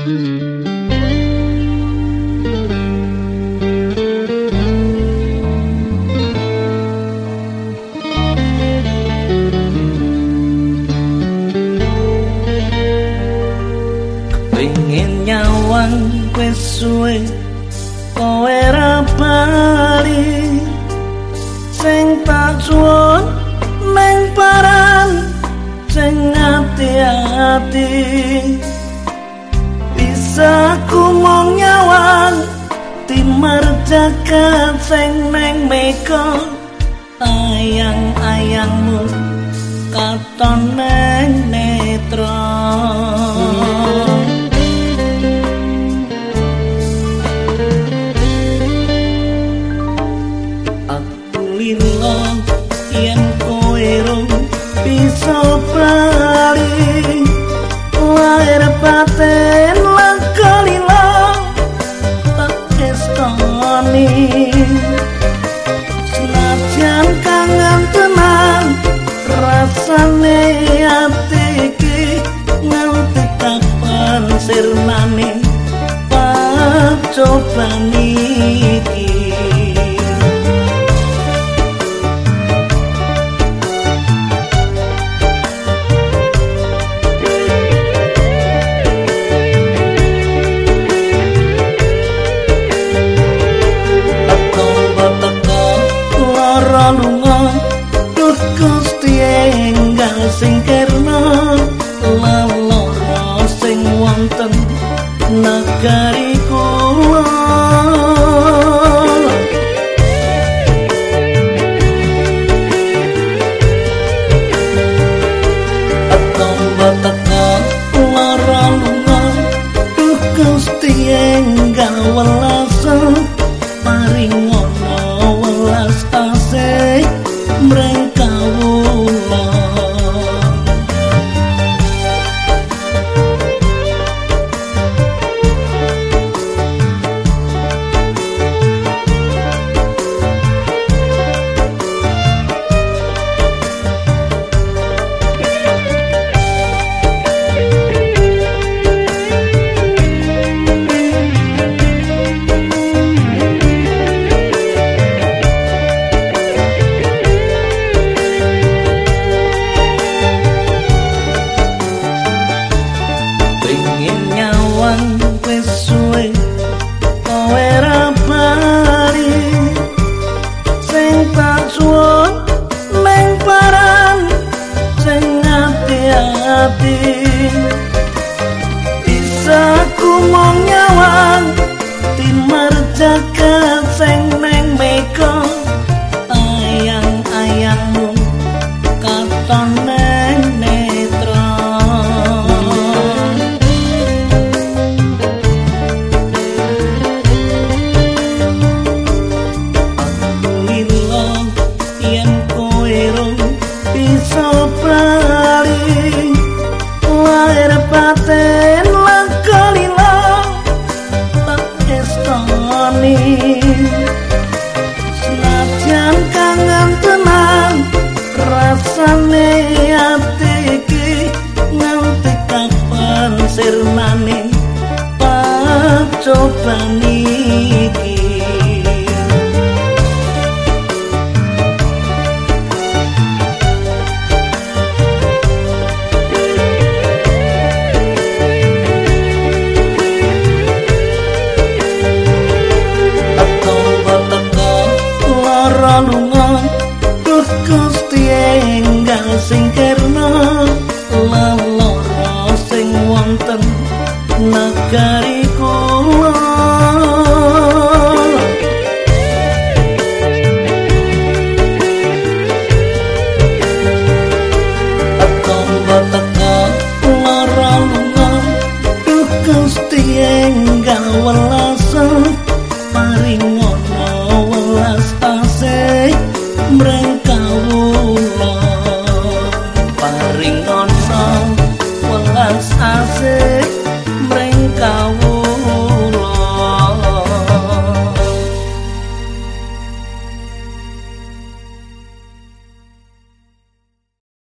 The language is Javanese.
Pengen nyawang wis suwe kowe ra bali. Sing tak suwon neng paran sing ati-ati bisa ku mong nyawang timar jagat sing neng meko ayang-ayangmu katon neng netra. Aku lilo yen kowe rong bisa estoni senajan kangen tenang rasane kerna laloro sing wonten nagari ati-ati bisa ku mong nyawang timar jagat sing neng meko ayang-ayangmu katon neng netra lilo yen kowe rong bisa